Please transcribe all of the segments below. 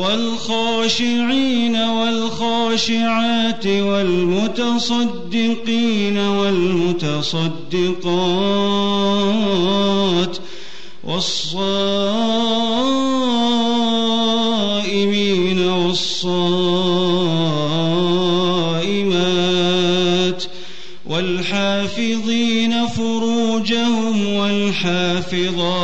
والخاشعين والخاشعات والمتصدقين والمتصدقات والصائمين والصائمات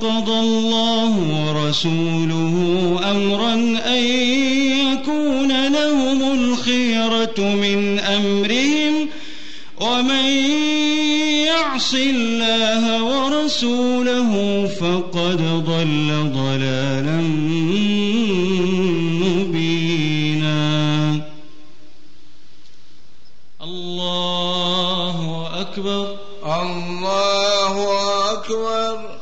قضى الله ورسوله أمرا أن يكون لهم الخيرة من أمرهم ومن يعص الله ورسوله فقد ضل ضلالا مبينا. الله أكبر. الله أكبر.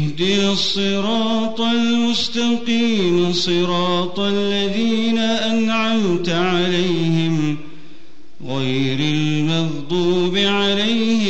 اهدنا الصراط المستقيم صراط الذين أنعمت عليهم غير المغضوب عليهم